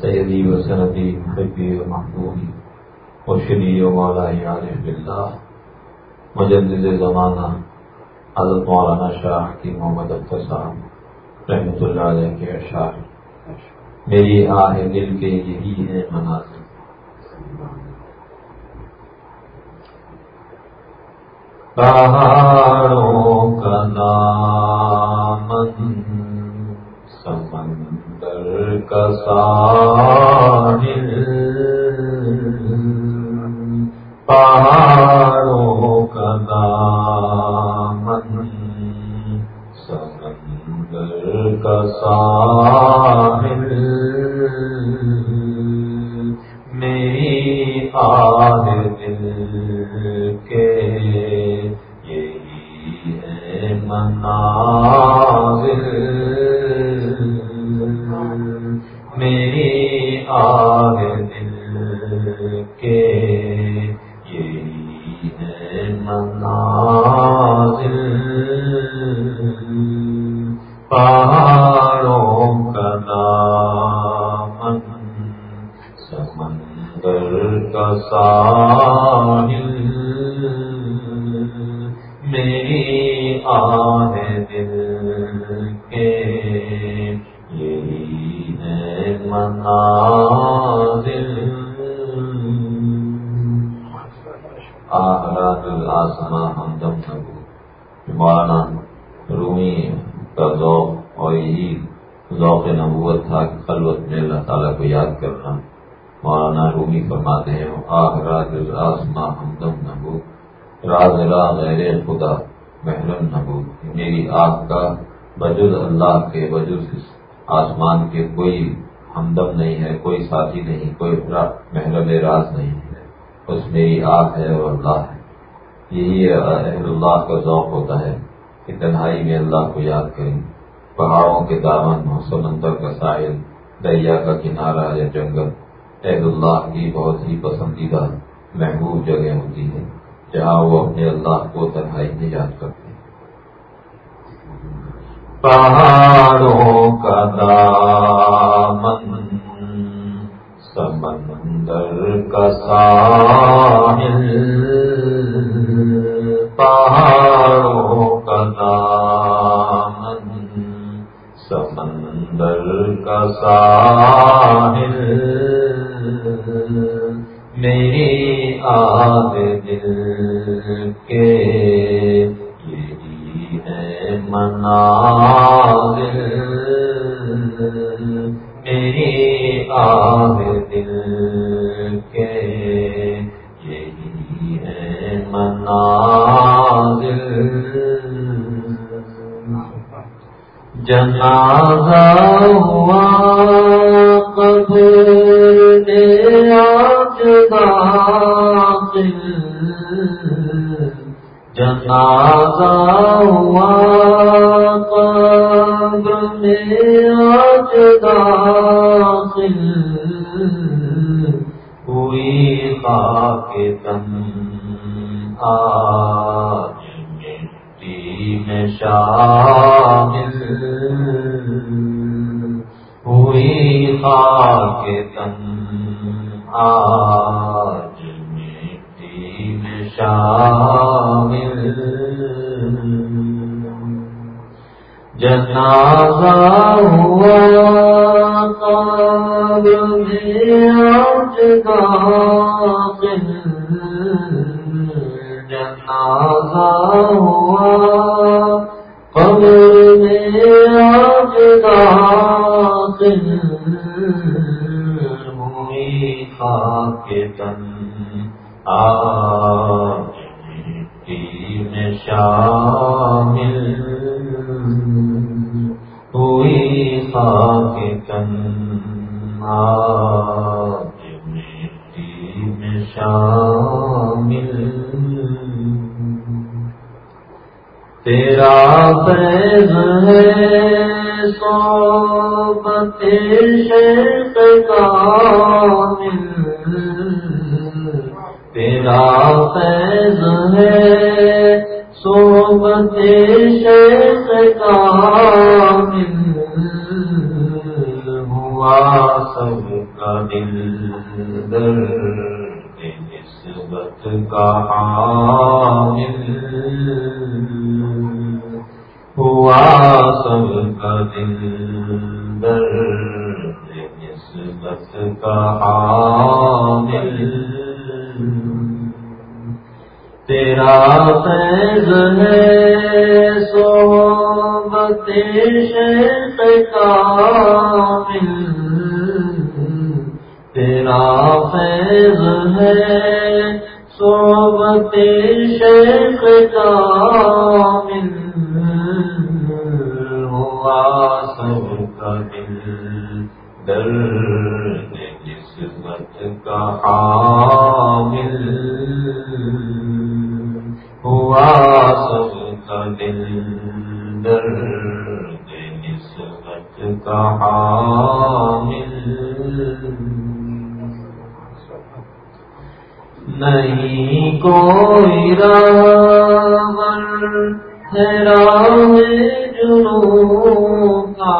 سیدی و سندی محبی و محبوبی، مرشدی و مولا عارف باللہ، مجدد زمانہ، حضرت مولانا شاہ کی محمد اختر صاحب رحمۃ اللہ علیہ کے اشعار۔ میری آہ دل کے یہی ہے مناظر۔ پہاڑوں کا نامن سمندر کا ساحل پہاڑوں کا دامن سمندر کا ساحل میری آہ دل کے یہی ہے میری آگ دل کے راز را غیر خدا، محرم نبو میری آنکھ کا بجز اللہ کے بجز آسمان کے کوئی ہمدم نہیں ہے، کوئی ساتھی نہیں، کوئی محرم راز نہیں ہے۔ بس میری آنکھ ہے اور اللہ ہے۔ یہی اہل اللہ کا ذوق ہوتا ہے کہ تنہائی میں اللہ کو یاد کریں۔ پہاڑوں کے دامن ہو سمندر کا ساحل، دریا کا کنارہ یا جنگل۔ اہل اللہ کی بہت ہی پسندیدہ محبوب جگہ ہوتی ہے جہاں وہ اپنے اللہ کو تنہائی میں یاد کرتے ہیں۔ پہاڑوں کا دامن، سمندر کا ساحل۔ پہاڑوں کا دامن، سمندر کا ساحل۔ میری آگ دل کے یہی ہے منازل میری آگ دل کے یہی ہے منازل جنازہ ہوا قبر دے آج جنازہ ہوا، قبر میں آج داخل ہوئی خاک تن آج مٹی میں شامل ہوئی خاک تن آج مٹی میں شامل۔ جنازہ ہوا قابل میں جنازہ ہوا قبر میں آج داخل ہوئی خاک تن آج میں شامل خاک تن آج مٹی میں شامل تیرا فیض ہے صحبت شیخ کامل۔ تیرا فیض ہے صحبت شیخ کامل۔ سب کا دل در نسبت کا حامل ہوا سب کا دل در نسبت کا حامل تیرا فیض ہے صحبت شیخ کامل تیرا فیض ہے صحبت شیخ کامل ہوا سب کا دل در کوئی راور ہے راہ جنوں کا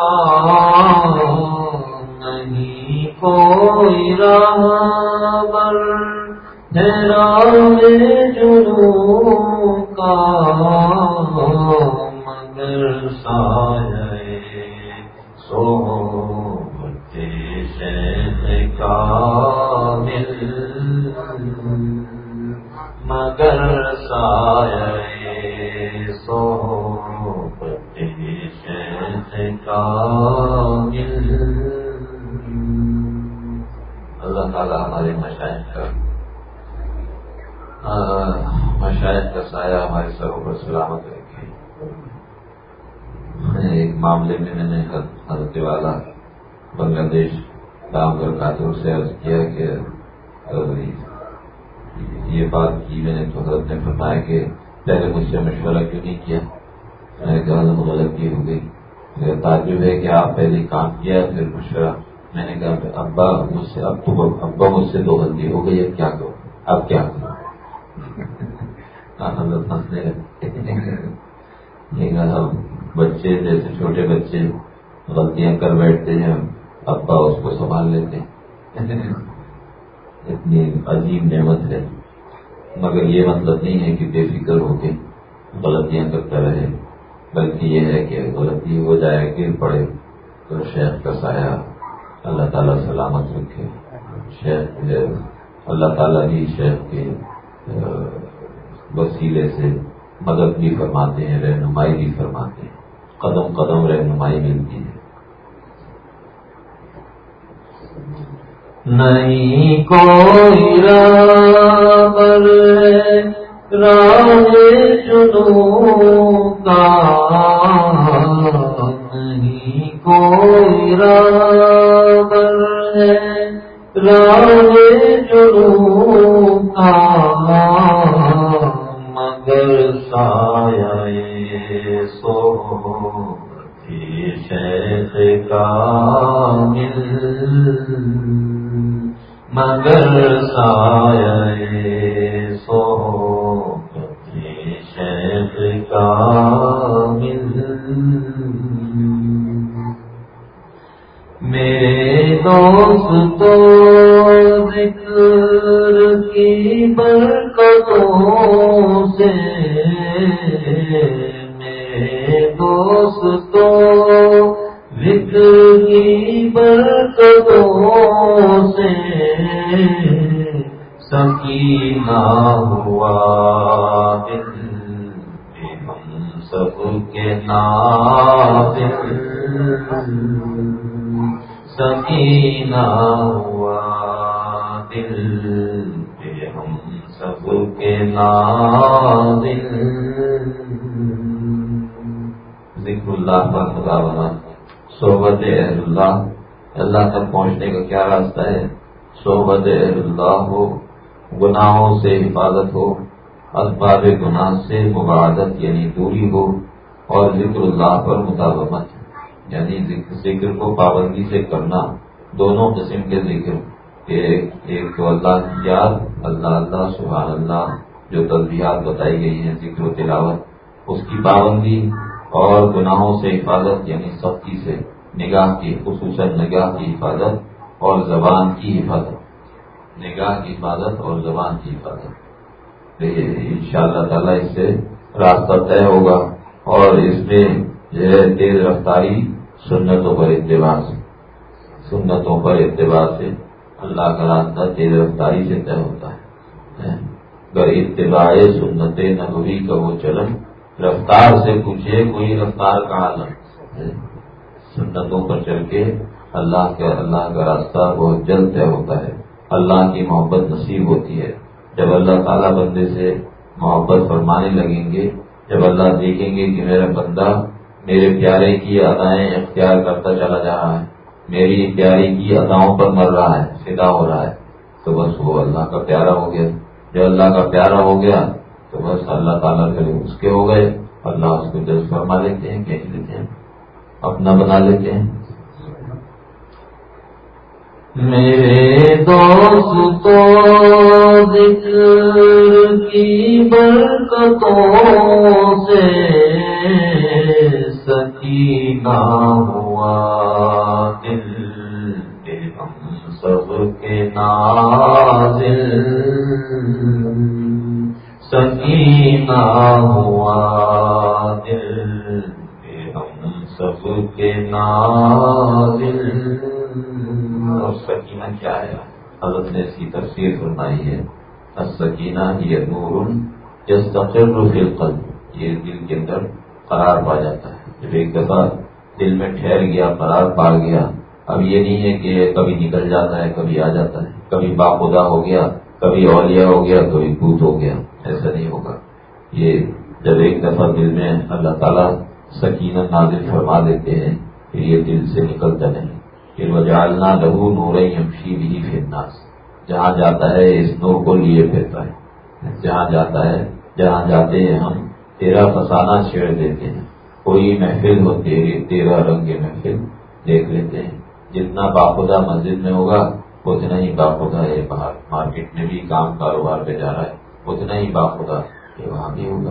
نہیں، کوئی راور ہے راہ جنوں کا مگر سایہ سو شیخ کا اللہ تعالیٰ ہمارے مشاہد کا مشاہد کا سایہ ہمارے سروں پر سلامت رکھے۔ ایک معاملے میں میں نے حضرت والا بنگلہ دیش کام کر کاتوں سے عرض کیا کہ یہ بات کی میں نے تو حضرت نے فرمایا کہ پہلے مجھ سے مشورہ کیوں نہیں کیا؟ میں نے کہا غلطی ہو گئی۔ تعجب ہے کہ آپ پہلے کام کیا، پھر مشورہ۔ میں نے کہا، ابا، مجھ سے، اب تو ابا مجھ سے دو غلطی ہو گئی، اب کیا کروں؟ اب کیا کروں؟ حضرت ہنسنے لگے۔ ہاں، بچے جیسے چھوٹے بچے غلطیاں کر بیٹھتے ہیں، ابا اس کو سنبھال لیتے ہیں۔ اتنی عظیم نعمت ہے۔ مگر یہ مطلب نہیں ہے کہ بے فکر ہو کے غلطیاں کرتا رہے۔ بلکہ یہ ہے کہ غلطی ہو جائے گر پڑے تو شیخ کا سایہ اللہ تعالیٰ سلامت رکھے۔ شیخ اللہ تعالیٰ بھی شیخ کے وسیلے سے مدد بھی فرماتے ہیں، رہنمائی بھی فرماتے ہیں۔ قدم قدم رہنمائی ملتی ہے۔ نہیں کوئی رابر جنوں کا نہیں کوئی رابر ہے۔ جنوں کا مگر سایہ سو شیخ کا مل مگر سایہ سو شیخ کا مل میرے دوست تو ذکر کی برکتوں سے میرے دوست تو ذکر کی برکتوں سے سکینہ ہوا دل سب کے نادل سکینہ ہوا دل پہ ہم سب کے نادل ذکر اللہ کا خدا بنا صحبت اہل اللہ اللہ تک پہنچنے کا کیا راستہ ہے؟ صحبت اہل اللہ ہو، گناہوں سے حفاظت ہو۔ اسباب گناہ سے مبادت یعنی دوری ہو اور ذکر اللہ پر مطابقت یعنی ذکر کو پابندی سے کرنا، دونوں قسم کے ذکر۔ ایک تو اللہ کی یاد، اللہ اللہ، سبحان اللہ، جو تصویرات بتائی گئی ہیں، ذکر و تلاوت۔ اس کی پابندی اور گناہوں سے حفاظت یعنی سختی سے نگاہ کی، خصوصاً نگاہ کی حفاظت اور زبان کی حفاظت۔ نگاہ کی حفاظت اور زبان کی حفاظت۔ ان شاء اللہ تعالیٰ اس سے راستہ طے ہوگا اور اس میں جو ہے تیز رفتاری سنتوں پر اتباع سے، سنتوں پر اتباع سے اللہ کا راستہ تیز رفتاری سے طے ہوتا ہے۔ اگر اتباع سنت نبوی کا وہ چلن رفتار سے پوچھے کوئی رفتار کا عالم سنتوں پر چل کے اللہ کے اللہ کا راستہ بہت جلد طے ہوتا ہے۔ اللہ کی محبت نصیب ہوتی ہے۔ جب اللہ تعالیٰ بندے سے محبت فرمانے لگیں گے، جب اللہ دیکھیں گے کہ میرا بندہ میرے پیارے کی ادائیں اختیار کرتا چلا جا رہا ہے، میری پیاری کی اداؤں پر مر رہا ہے، فدا ہو رہا ہے، تو بس وہ اللہ کا پیارا ہو گیا۔ جو اللہ کا پیارا ہو گیا، تو بس اللہ تعالیٰ کے اس کے ہو گئے۔ اللہ اس کو جذب فرما لیتے ہیں، کہہ لیتے ہیں، اپنا بنا لیتے ہیں۔ میرے دوست تو ذکر کی برکتوں سے سکینہ ہوا دل۔ ہم سب کے نازل۔ سکینہ ہوا دل۔ ہم سب کے نازل۔ اور سکینہ کیا ہے؟ حضرت نے اس کی تفسیر فرمائی ہے سکینہ یہ نور جس تقرر فی القلب۔ یہ دل کے اندر قرار پا جاتا ہے۔ جب ایک دفعہ دل میں ٹھہر گیا، قرار پا گیا، اب یہ نہیں ہے کہ کبھی نکل جاتا ہے، کبھی آ جاتا ہے۔ کبھی باخدا ہو گیا، کبھی اولیا ہو گیا، کبھی بوت ہو گیا۔ ایسا نہیں ہوگا۔ یہ جب ایک دفعہ دل میں اللہ تعالیٰ سکینہ نازل فرما دیتے ہیں، پھر یہ دل سے نکلتا نہیں پھر وہ جالنا لہو نور یمشی بھی فرناس جہاں جاتا ہے، اس نور کو لیے پھرتا ہے۔ جہاں جاتا ہے، جہاں جاتے ہیں ہم، تیرا فسانہ چھیڑ دیتے ہیں۔ کوئی محفل ہو تیری تیرا رنگ محفل دیکھ لیتے ہیں۔ جتنا باخدا مسجد میں ہوگا، اتنا ہی باخدا ہے باہر مارکیٹ میں بھی کام کاروبار پہ جا رہا ہے، اتنا ہی باخدا یہ وہاں بھی ہوگا۔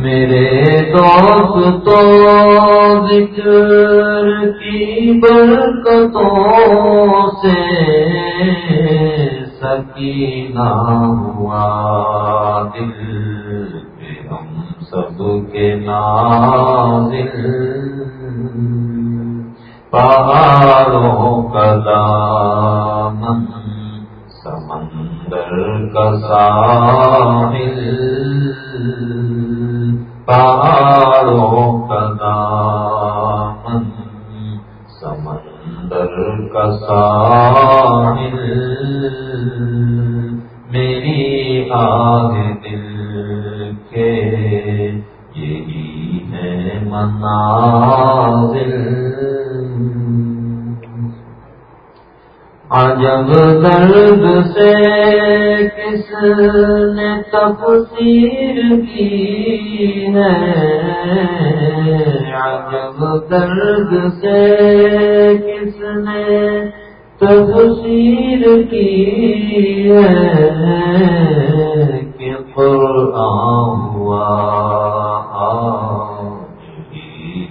میرے دوست تو ذکر کی برکتوں سے سکینہ ہوا دل ہم سب کے نازل۔ پہاڑوں کا دامن، سمندر کا ساحل۔ تاروں کا دامن سمندر کا ساحل میری آگ دل کے یہی ہے منازل۔ عجب درد سے کس نے تفسیر کی ہے؟ عجب درد سے کس نے تفسیر کی ہے کہ قرآن ہوا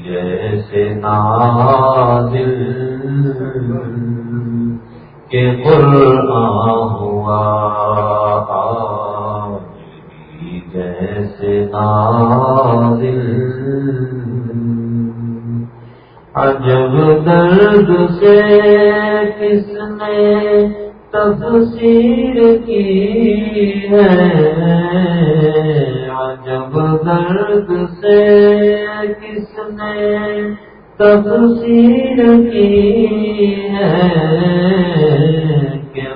جیسے نازل۔ کہ قرآن ہوا جیسے نازل۔ عجب درد سے کس نے تفسیر کی ہے؟ عجب درد سے کس نے تفسیر کی ہے؟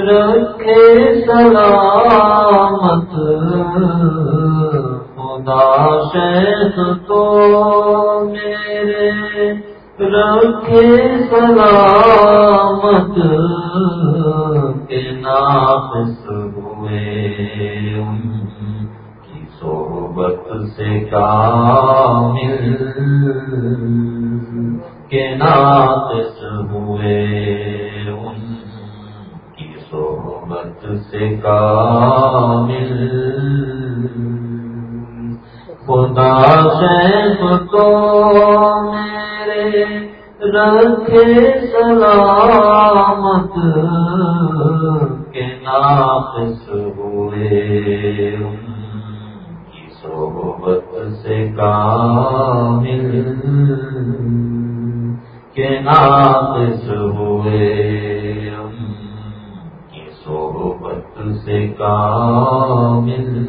رکھے سلامت، خدا شیخ کو میرے، رکھے سلامت، کے ناقص ہوئے ان کی صحبت سے کامل، کے ناقص ہوئے کامل خدا شیخ کو میرے رکھے سلامت کے ناقص ہوئے۔ کی صحبت سے کامل کے ناقص ہوئے۔ کامل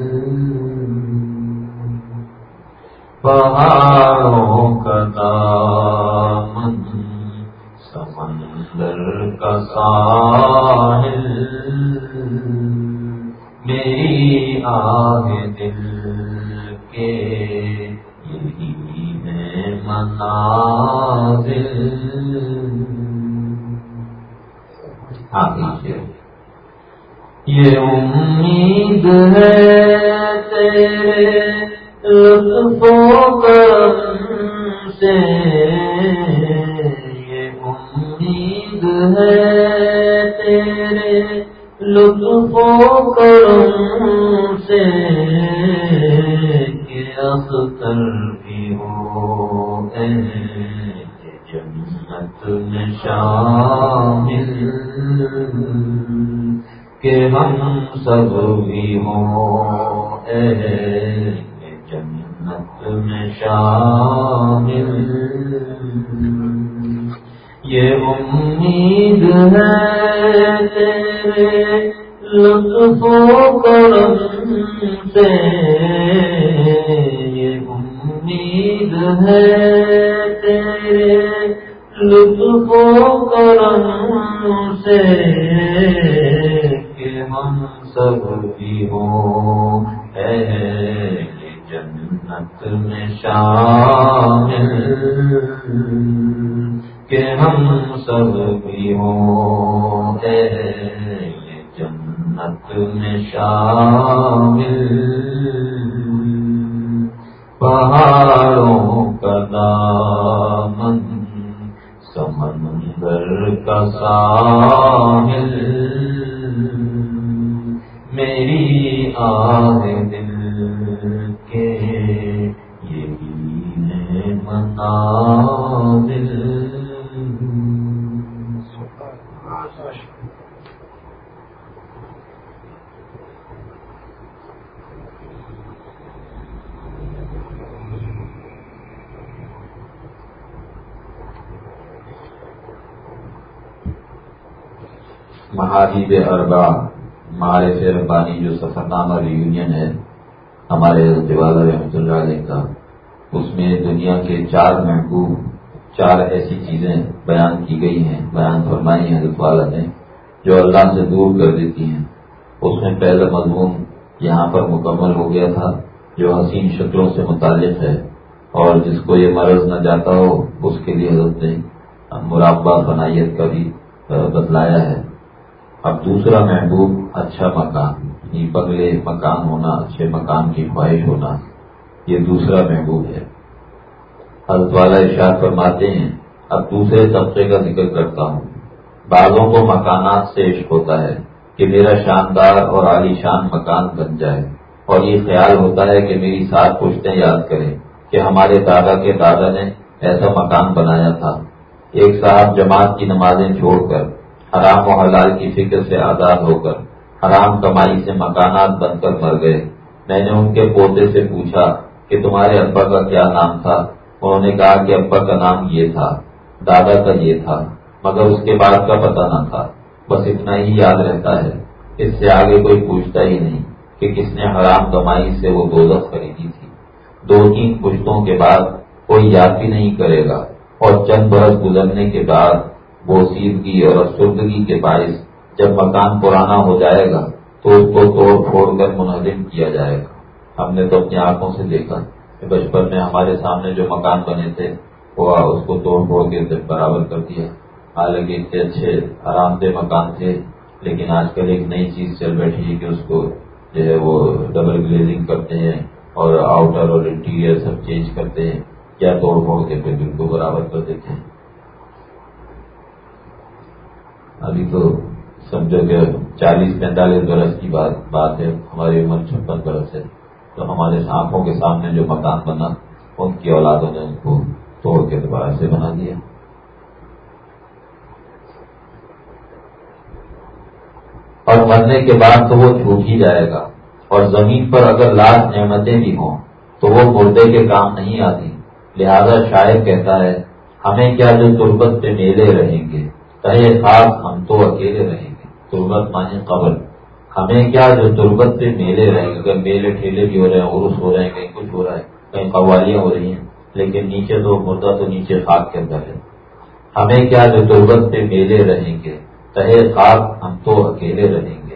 پہاڑوں کا دامن سمندر کا ساحل میری آہ دل کے یہ امید ہے تیرے لطف و کرم سے۔ یہ امید ہے تیرے لطف و کرم سے کہ اختر بھی ہو جنت میں کہ ہم سب بھی ہوں۔ اے جنت میں شامل۔ یہ امید ہے تیرے لطف و کرم سے۔ یہ امید ہے تیرے لطف و کرم سے۔ ہم سب بھی ہوں۔ اے جنت میں شامل۔ کہ ہم سب بھی ہوں۔ جنت میں شامل۔ پہاڑوں کا دامن، سمندر کا ساحل میری آہ دل کے یہی منا دل مہادیب اربا ہمارے سے ربانی جو سفر نامہ ریونین ہے، ہمارے والا رحمۃ اللہ علیہ کا، اس میں دنیا کے چار محبوب، چار ایسی چیزیں بیان کی گئی ہیں، بیان فرمائی ہیں حضرت والا نے، جو اللہ سے دور کر دیتی ہیں۔ اس میں پہلا مضمون یہاں پر مکمل ہو گیا تھا، جو حسین شکلوں سے متعلق ہے۔ اور جس کو یہ مرض نہ جاتا ہو، اس کے لیے حضرت نے مرابع فنائیت کا بھی بتلایا ہے۔ اب دوسرا محبوب اچھا مکان یعنی بگلے مکان ہونا، اچھے مکان کی خواہش ہونا، یہ دوسرا محبوب ہے۔ حضرت والا ارشاد فرماتے ہیں، اب دوسرے طبقے کا ذکر کرتا ہوں۔ بعضوں کو مکانات سے عشق ہوتا ہے کہ میرا شاندار اور عالی شان مکان بن جائے۔ اور یہ خیال ہوتا ہے کہ میری سات پشتیں یاد کریں کہ ہمارے دادا کے دادا نے ایسا مکان بنایا تھا۔ ایک صاحب جماعت کی نمازیں چھوڑ کر حرام و حلال کی فکر سے آزاد ہو کر، حرام کمائی سے مکانات بن کر مر گئے۔ میں نے ان کے پوتے سے پوچھا کہ تمہارے ابا کا کیا نام تھا؟ انہوں نے کہا کہ ابا کا نام یہ تھا، دادا کا یہ تھا، مگر اس کے بعد کا پتہ نہ تھا۔ بس اتنا ہی یاد رہتا ہے۔ اس سے آگے کوئی پوچھتا ہی نہیں کہ کس نے حرام کمائی سے وہ دولت خریدی تھی۔ دو تین پشتوں کے بعد کوئی یاد بھی نہیں کرے گا، اور چند برس گزرنے کے بعد بوسیدگی اور افسردگی کے باعث جب مکان پرانا ہو جائے گا تو اس کو توڑ پھوڑ کر منہدم کیا جائے گا۔ ہم نے تو اپنی آنکھوں سے دیکھا کہ بچپن میں ہمارے سامنے جو مکان بنے تھے، وہ اس کو توڑ پھوڑ کے برابر کر دیا۔ حالانکہ اتنے اچھے، آرام دہ مکان تھے، لیکن آج کل ایک نئی چیز چل بیٹھی ہے کہ اس کو جو ہے وہ ڈبل گلیزنگ کرتے ہیں اور آؤٹر اور انٹیریئر سب چینج کرتے ہیں۔ یا توڑ پھوڑ کے پھر بالکل برابر کر دیتے ہیں؟ ابھی تو سمجھو کہ چالیس پینتالیس برس کی بات بات ہے ہماری عمر چھپن برس ہے۔ تو ہمارے آنکھوں کے سامنے جو مکان بنا، ان کی اولادوں نے ان کو توڑ کے دوبارہ سے بنا دیا۔ اور مرنے کے بعد تو وہ چھوٹ ہی جائے گا۔ اور زمین پر اگر لاکھ نعمتیں بھی ہوں، تو وہ مردے کے کام نہیں آتی۔ لہذا شاید کہتا ہے، ہمیں کیا جو تربت پہ میلے رہیں گے؟ تہے خاص ہم تو اکیلے رہیں گے، تربت مانے قبر ہمیں کیا جو تربت پہ میلے رہیں گے؟ اگر میلے ٹھیلے بھی ہو رہے ہیں عرس ہو رہے ہیں، کہیں کچھ ہو رہا ہے، کہیں قوالیاں ہو رہی ہیں، لیکن نیچے تو مردہ تو نیچے خاک کے اندر ہے۔ ہمیں کیا جو تربت پہ میلے رہیں گے؟ تہے خواب ہم تو اکیلے رہیں گے۔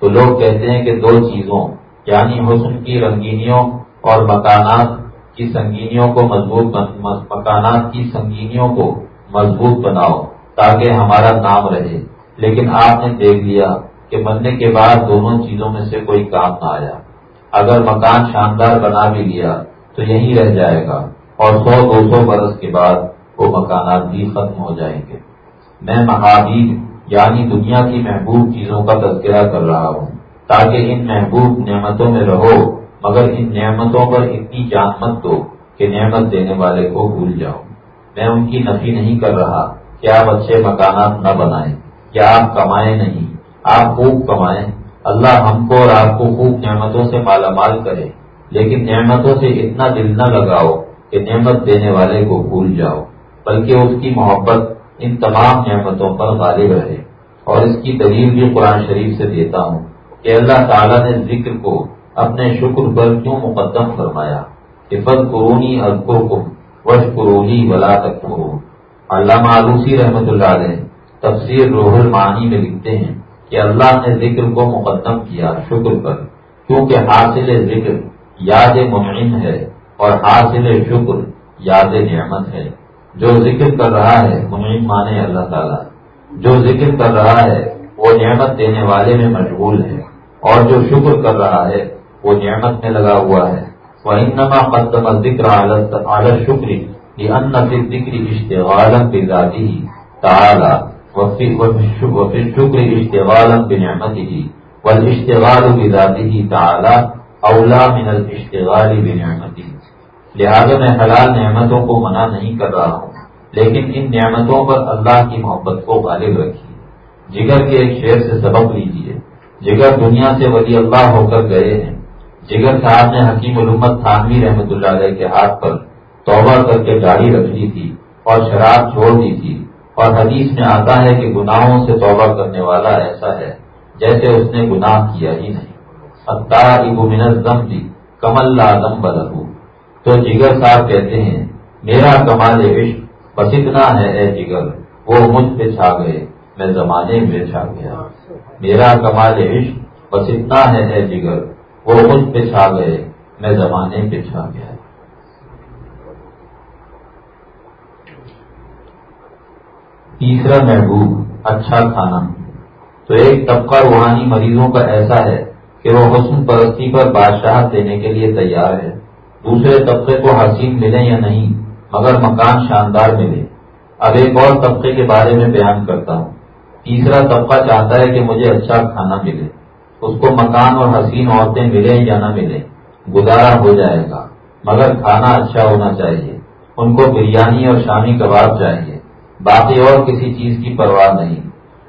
تو لوگ کہتے ہیں کہ دو چیزوں یعنی حسن کی رنگینیوں اور مکانات کی سنگینیوں کو مضبوط مکانات کی سنگینیوں کو مضبوط بناؤ۔ تاکہ ہمارا نام رہے۔ لیکن آپ نے دیکھ لیا کہ مرنے کے بعد دونوں چیزوں میں سے کوئی کام نہ آیا۔ اگر مکان شاندار بنا بھی لیا تو یہی رہ جائے گا۔ اور سو دو سو برس کے بعد وہ مکانات بھی ختم ہو جائیں گے۔ میں مہابیر یعنی دنیا کی محبوب چیزوں کا تذکرہ کر رہا ہوں۔ تاکہ ان محبوب نعمتوں میں رہو، مگر ان نعمتوں پر اتنی جان مت دو کہ نعمت دینے والے کو بھول جاؤ۔ میں ان کی نفی نہیں کر رہا۔ کہ آپ اچھے مکانات نہ بنائیں۔ کیا آپ کمائیں نہیں؟ آپ خوب کمائیں۔ اللہ ہم کو اور آپ کو خوب نعمتوں سے مالا مال کرے۔ لیکن نعمتوں سے اتنا دل نہ لگاؤ کہ نعمت دینے والے کو بھول جاؤ، بلکہ اس کی محبت ان تمام نعمتوں پر غالب رہے۔ اور اس کی دلیل بھی قرآن شریف سے دیتا ہوں کہ اللہ تعالیٰ نے ذکر کو اپنے شکر پر کیوں مقدم فرمایا؟ کہ فد قرونی اکبر کو وش قرونی ولا تک علامہ آلوسی رحمت اللہ علیہ تفسیر روح المعانی میں لکھتے ہیں کہ اللہ نے ذکر کو مقدم کیا، شکر پر، کیونکہ حاصل ذکر یاد ممن ہے اور حاصل شکر یاد نعمت ہے۔ جو ذکر کر رہا ہے منعم مانے اللہ تعالیٰ۔ جو ذکر کر رہا ہے، وہ نعمت دینے والے میں مشغول ہے۔ اور جو شکر کر رہا ہے، وہ نعمت میں لگا ہوا ہے۔ وہ انما قدم ذکر عالت شکری یہ ان ذکر اشتغالم کی ذاتی ہی وفی شکر اشتغال اولا من الاشتغال بنعمتی لہذا میں حلال نعمتوں کو منع نہیں کر رہا ہوں، لیکن ان نعمتوں پر اللہ کی محبت کو غالب رکھیے۔ جگر کے ایک شعر سے سبق لیجیے جگر دنیا سے ولی اللہ ہو کر گئے ہیں۔ جگر صاحب نے حکیم علومت تھانوی رحمت اللہ علیہ کے ہاتھ پر توبہ کر کے گاڑی رکھنی تھی اور شراب چھوڑ دی تھی اور حدیث میں آتا ہے کہ گناہوں سے توبہ کرنے والا ایسا ہے جیسے اس نے گناہ کیا ہی نہیں۔ منت دم دی کمل لازم بدل تو جگر صاحب کہتے ہیں، میرا کمال عشق بس اتنا ہے اے جگر، وہ مجھ پہ چھا گئے، میں زمانے میں چھا گیا۔ میرا کمال عشق بس اتنا ہے اے جگر، وہ مجھ پہ چھا گئے، میں زمانے پہ چھا گیا۔ تیسرا محبوب اچھا کھانا۔ تو ایک طبقہ روحانی مریضوں کا ایسا ہے کہ وہ حسن پرستی پر بادشاہ دینے کے لیے تیار ہے۔ دوسرے طبقے کو حسین ملے یا نہیں، مگر مکان شاندار ملے۔ اب ایک اور طبقے کے بارے میں بیان کرتا ہوں۔ تیسرا طبقہ چاہتا ہے کہ مجھے اچھا کھانا ملے۔ اس کو مکان اور حسین عورتیں ملیں یا نہ ملیں، گزارا ہو جائے گا۔ مگر کھانا اچھا ہونا چاہیے۔ ان کو بریانی اور شامی کباب چاہیے۔ باقی اور کسی چیز کی پرواہ نہیں۔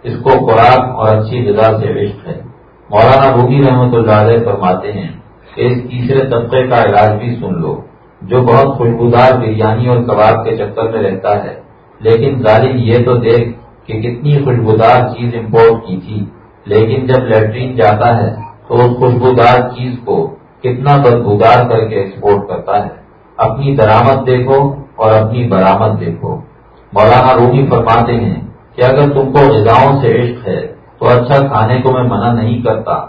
اس کو خوراک اور اچھی غذا سے عشق ہے۔ مولانا روبی رحمت اللہ علیہ فرماتے ہیں، اس تیسرے طبقے کا علاج بھی سن لو، جو بہت خوشبودار بریانی اور کباب کے چکر میں رہتا ہے۔ لیکن ظالم یہ تو دیکھ کہ کتنی خوشبودار چیز امپورٹ کی تھی۔ لیکن جب لیٹرین جاتا ہے تو اس خوشبودار چیز کو کتنا بدبودار کر کے ایکسپورٹ کرتا ہے۔ اپنی درامد دیکھو اور اپنی برامد دیکھو۔ مولانا رومی فرماتے ہیں کہ اگر تم کو غذاؤں سے عشق ہے تو اچھا کھانے کو میں منع نہیں کرتا۔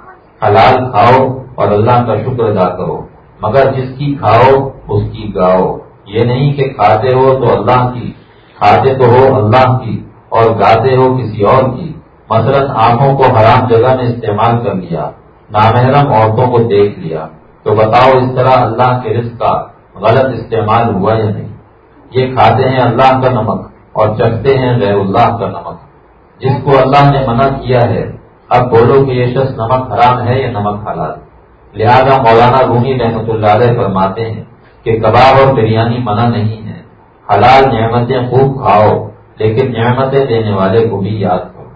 حلال کھاؤ اور اللہ کا شکر ادا کرو۔ مگر جس کی کھاؤ، اس کی گاؤ۔ یہ نہیں کہ کھاتے ہو تو اللہ کی، کھاتے تو ہو اللہ کی اور گاتے ہو کسی اور کی۔ مثلا آنکھوں کو حرام جگہ میں استعمال کر لیا، نامحرم عورتوں کو دیکھ لیا۔ تو بتاؤ اس طرح اللہ کے رزق کا غلط استعمال ہوا یا نہیں؟ یہ کھاتے ہیں اللہ کا نمک۔ اور چکھتے ہیں غیر اللہ کا نمک۔ جس کو اللہ نے منع کیا ہے، اب بولو کہ یہ شخص نمک حرام ہے یا نمک حلال؟ لہذا مولانا رومی رحمۃ اللہ علیہ فرماتے ہیں کہ کباب اور بریانی منع نہیں ہے۔ حلال نعمتیں خوب کھاؤ، لیکن نعمتیں دینے والے کو بھی یاد کرو۔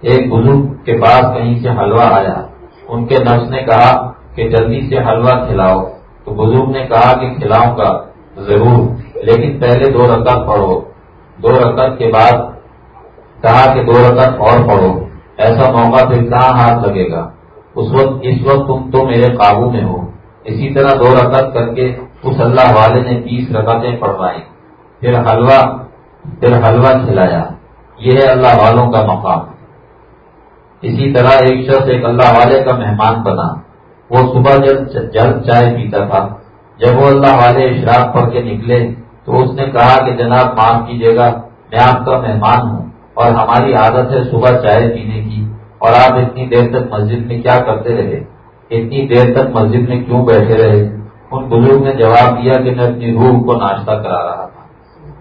ایک بزرگ کے پاس کہیں سے حلوہ آیا۔ ان کے نفس نے کہا کہ جلدی سے حلوہ کھلاؤ۔ تو بزرگ نے کہا کہ کھلاؤں گا ضرور، لیکن پہلے دو رکعت پڑھو۔ دو رکعت کے بعد کہا کہ دو رکعت اور پڑھو۔ ایسا موقع پھر کہاں ہاتھ لگے گا؟ اس وقت اس وقت تم تو میرے قابو میں ہو۔ اسی طرح دو رکعت کر کے اس اللہ والے نے تیس رکعتیں پڑھوائی پھر حلوہ پھر حلوہ کھلایا۔ یہ ہے اللہ والوں کا مقام۔ اسی طرح ایک شخص ایک اللہ والے کا مہمان بنا۔ وہ صبح جب جلد چائے پیتا تھا۔ جب وہ اللہ والے اشراق پڑھ کے نکلے تو اس نے کہا کہ جناب معاف کیجیے گا، میں آپ کا مہمان ہوں اور ہماری عادت ہے صبح چائے پینے کی۔ اور آپ اتنی دیر تک مسجد میں کیا کرتے رہے؟ اتنی دیر تک مسجد میں کیوں بیٹھے رہے؟ ان بزرگ نے جواب دیا کہ میں اپنی روح کو ناشتہ کرا رہا تھا۔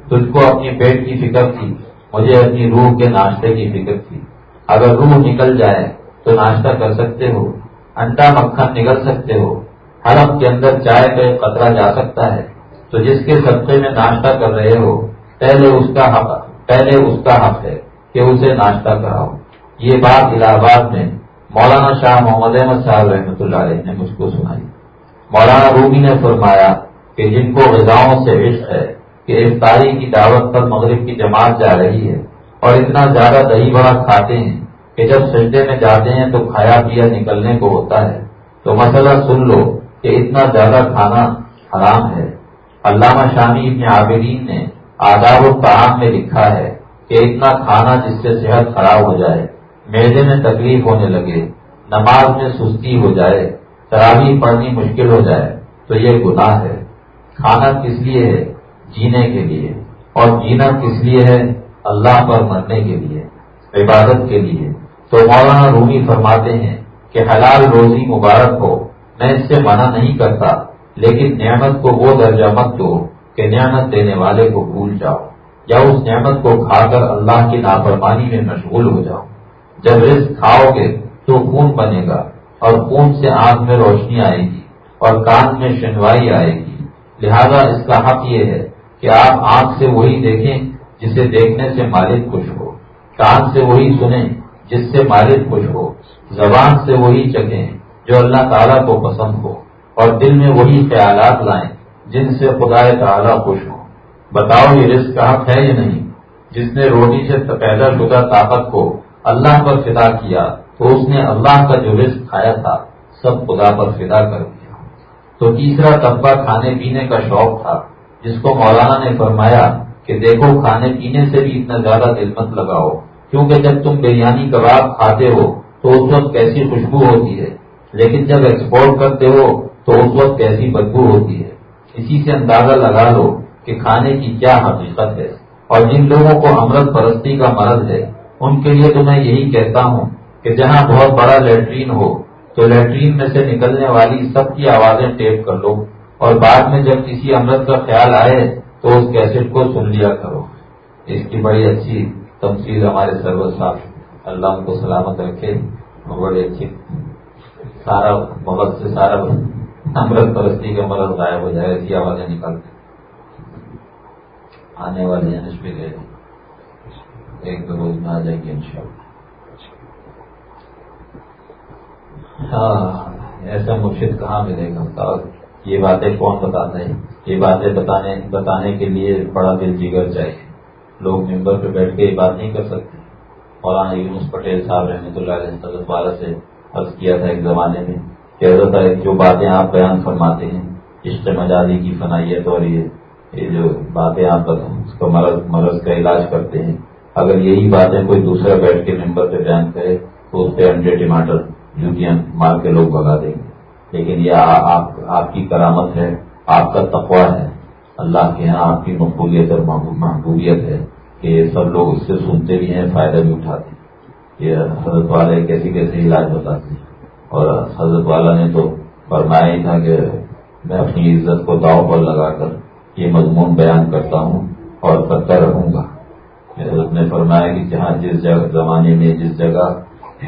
تجھ کو اپنی پیٹ کی فکر تھی، مجھے اپنی روح کے ناشتے کی فکر تھی۔ اگر روح نکل جائے تو ناشتہ کر سکتے ہو، انڈا مکھن نکل سکتے ہو حلف کے اندر چائے کا ایک قطرہ جا سکتا ہے۔ تو جس کے سبقے میں ناشتہ کر رہے ہو، پہلے اس کا حق، پہلے اس کا حق ہے کہ اسے ناشتہ کراؤ۔ یہ بات الہ آباد میں مولانا شاہ محمد احمد صاحب رحمۃ اللہ علیہ نے مجھ کو سنائی۔ مولانا روبی نے فرمایا کہ جن کو غذاؤں سے عشق ہے، کہ افطاری کی دعوت پر مغرب کی جماعت جا رہی ہے اور اتنا زیادہ دہی بڑا کھاتے ہیں کہ جب سجدے میں جاتے ہیں تو کھایا پیا نکلنے کو ہوتا ہے۔ تو مسئلہ سن لو کہ اتنا زیادہ کھانا حرام ہے۔ علامہ شامی ابن عابدین نے آداب و تعام میں لکھا ہے کہ اتنا کھانا جس سے صحت خراب ہو جائے میدے میں تکلیف ہونے لگے، نماز میں سستی ہو جائے تراوی پڑھنی مشکل ہو جائے، تو یہ گناہ ہے۔ کھانا کس لیے ہے؟ جینے کے لیے۔ اور جینا کس لیے ہے؟ اللہ پر مرنے کے لیے، عبادت کے لیے۔ تو مولانا رومی فرماتے ہیں کہ حلال روزی مبارک ہو، میں اس سے منع نہیں کرتا۔ لیکن نعمت کو وہ درجہ مت دو کہ نعمت دینے والے کو بھول جاؤ یا اس نعمت کو کھا کر اللہ کی نافرمانی میں مشغول ہو جاؤ۔ جب رزق کھاؤ گے تو خون بنے گا اور خون سے آنکھ میں روشنی آئے گی اور کان میں شنوائی آئے گی۔ لہذا اس کا حق یہ ہے کہ آپ آنکھ سے وہی دیکھیں جسے دیکھنے سے مالک خوش ہو، کان سے وہی سنیں جس سے مالک خوش ہو، زبان سے وہی چکیں جو اللہ تعالیٰ کو پسند ہو۔ اور دل میں وہی خیالات لائیں جن سے خدا تعالیٰ خوش ہو بتاؤ یہ رزق کا حق ہے یا نہیں؟ جس نے روٹی سے پیدا شدہ طاقت کو اللہ پر فدا کیا، تو اس نے اللہ کا جو رزق کھایا تھا، سب خدا پر فدا کر دیا۔ تو تیسرا طبقہ کھانے پینے کا شوق تھا، جس کو مولانا نے فرمایا کہ دیکھو، کھانے پینے سے بھی اتنا زیادہ دل مت لگاؤ، کیونکہ جب تم بریانی کباب کھاتے ہو، تو اس وقت کیسی خوشبو ہوتی ہے۔ لیکن جب ایکسپورٹ کرتے ہو تو اس وقت کیسی بدبو ہوتی ہے۔ اسی سے اندازہ لگا لو کہ کھانے کی کیا حقیقت ہے۔ اور جن لوگوں کو امرت پرستی کا مرض ہے، ان کے لیے تو میں یہی کہتا ہوں کہ جہاں بہت بڑا لیٹرین ہو، تو لیٹرین میں سے نکلنے والی سب کی آوازیں ٹیپ کر لو۔ اور بعد میں جب کسی امرت کا خیال آئے، تو اس کیسٹ کو سن لیا کرو۔ اس کی بڑی اچھی تمثیل ہمارے سرور صاحب اللہ ان کو سلامت رکھے اور بڑی اچھی سارا بہت سے سارا امرت پرستی کا مرض غائب ہو جائے، ایسی آوازیں نکلتے آنے والے جنش بھی گئے ایک دو روز میں آ جائے گی ان شاء اللہ ہاں ایسا مرشد کہاں ملے گا؟ یہ باتیں کون بتاتا ہے یہ باتیں بتانے بتانے کے لیے بڑا دل جگر چاہیے۔ لوگ ممبر پہ بیٹھ کے یہ بات نہیں کر سکتے۔ مولانا یونس پٹیل صاحب رحمۃ اللہ علیہ حضرت سے عرض کیا تھا ایک زمانے میں کہ حضرت جو باتیں آپ بیان فرماتے ہیں عشق مجازی کی فنائیت اور یہ جو باتیں آپ اس کا مرض مرض کا علاج کرتے ہیں، اگر یہی باتیں کوئی دوسرا بیٹھ کے ممبر پہ بیان کرے، تو اس پہ انڈے، ٹماٹر جوتیاں مار کے لوگ بگا دیں گے۔ لیکن یہ آپ کی کرامت ہے، آپ کا تقوا ہے۔ اللہ کے یہاں آپ کی مقبولیت اور محبوبیت ہے کہ سب لوگ اس سے سنتے بھی ہیں، فائدہ بھی اٹھاتے ہیں۔ یہ حضرت والے کیسے کیسے علاج بتاتے ہیں۔ اور حضرت والا نے تو فرمایا ہی تھا کہ میں اپنی عزت کو داؤ پر لگا کر یہ مضمون بیان کرتا ہوں اور کرتا رہوں گا۔ حضرت نے فرمایا کہ جہاں جس جگہ زمانے میں جس جگہ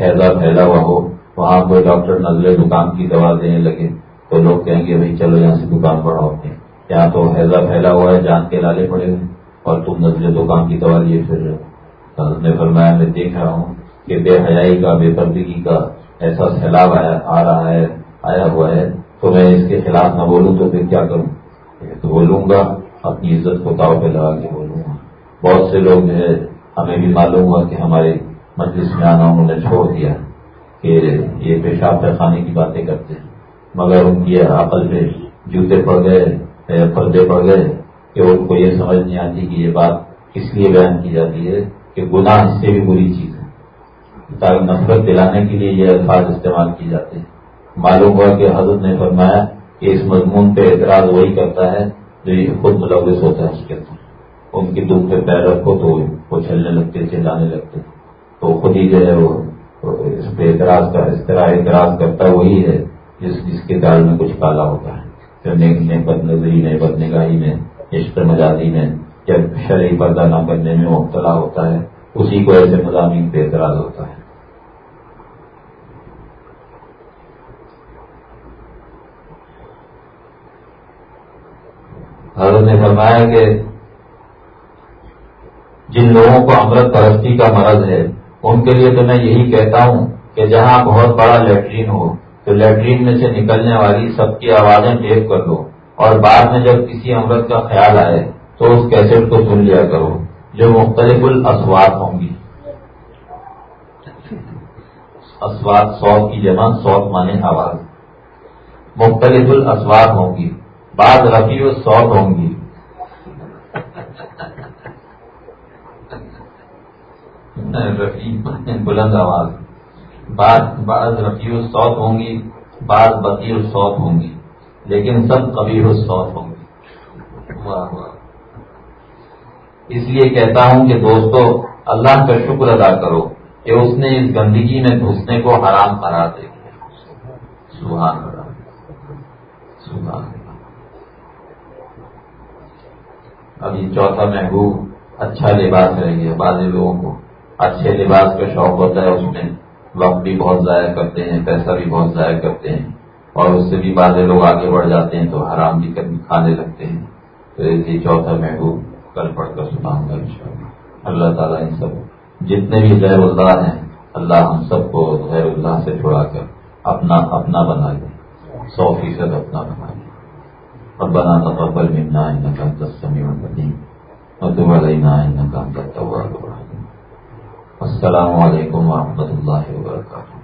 حیضہ پھیلا ہوا ہو، وہاں کوئی ڈاکٹر نزلے دکان کی دوا دینے لگے تو لوگ کہیں گے بھائی چلو یہاں سے دکان بڑھاؤ اپنے یہاں تو حیضہ پھیلا ہوا ہے، جان کے لالے پڑے ہوئے اور تم نزلے دکان کی دوا لیے پھر حضرت نے فرمایا، میں دیکھ رہا ہوں کہ بے حیائی کا، بے پردگی کا ایسا سیلاب آیا، آ رہا ہے، آیا ہوا ہے، تو میں اس کے خلاف نہ بولوں تو پھر کیا کروں؟ تو بولوں گا، اپنی عزت کو داؤ پہ لگا کے بولوں گا۔ بہت سے لوگ جو ہے، ہمیں بھی معلوم ہوا کہ ہمارے مجلس میں آنا انہوں نے چھوڑ دیا کہ یہ پیشاب پیخانے کی باتیں کرتے ہیں۔ مگر ان کی عقل پہ جوتے پڑ گئے، پردے پڑ گئے کہ ان کو یہ سمجھ نہیں آتی کہ یہ بات کس لیے بیان کی جاتی ہے کہ گناہ اس سے بھی بری چیز نفرت دلانے کے لیے یہ الفاظ استعمال کی جاتے ہیں۔ معلوم ہوا کہ حضرت نے فرمایا کہ اس مضمون پہ اعتراض وہی کرتا ہے جو یہ خود ملوث ہوتا ہے اس کے اندر۔ ان کی دکھ پہ پیر رکھو تو وہ چلنے لگتے، چلانے لگتے۔ تو خود ہی جو ہے وہ اس پہ اعتراض کا اس طرح اعتراض کرتا وہی ہے جس جس کے دال میں کچھ کالا ہوتا ہے۔ پھر بد نظری میں بد نگاہی میں، عشق مزاجی میں، جب شرعی پردہ نہ کرنے میں مبتلا ہوتا ہے، اسی کو ایسے مضامین پہ اعتراض ہوتا ہے۔ حضرت نے فرمایا کہ جن لوگوں کو امرت پرستی کا مرض ہے، ان کے لیے تو میں یہی کہتا ہوں کہ جہاں بہت بڑا لیٹرین ہو، تو لیٹرین میں سے نکلنے والی سب کی آوازیں ٹیپ کر لو۔ اور بعد میں جب کسی امرت کا خیال آئے، تو اس کیسٹ کو سن لیا کرو، جو مختلف الاسوات ہوں گی۔ اسوات سوت کی جمع، سوت مانے آواز۔ مختلف الاسوات ہوں گی۔ بعض رفیع و سوت ہوں گی۔ رفیع بلند آواز۔ بعض رفیع و سوت ہوں گی بعض بطیر و سوت ہوں گی۔ لیکن سب کبھی و سوت ہوں گی۔ واہ واہ۔ اس لیے کہتا ہوں کہ دوستو، اللہ کا شکر ادا کرو کہ اس نے اس گندگی میں گھسنے کو حرام کرا دے سبحان سبحان ابھی چوتھا محبوب اچھا لباس رہ گیا بعض لوگوں کو اچھے لباس کا شوق ہوتا ہے، اس میں وقت بھی بہت ضائع کرتے ہیں، پیسہ بھی بہت ضائع کرتے ہیں اور اس سے بھی بعض لوگ آگے بڑھ جاتے ہیں تو حرام بھی کھانے لگتے ہیں۔ تو ایسی چوتھا محبوب، کل پڑھ کر سناؤں گا ان اللہ تعالیٰ ان سب جتنے بھی غیر اللہ ہیں، اللہ ہم سب کو غیر اللہ سے چھوڑا کر اپنا اپنا بنا لے سو فیصد اپنا بنا لے ربنا تقبل منا انك انت السميع العليم وتب علينا انك انت التواب الرحيم. السلام علیکم ورحمۃ اللہ وبرکاتہ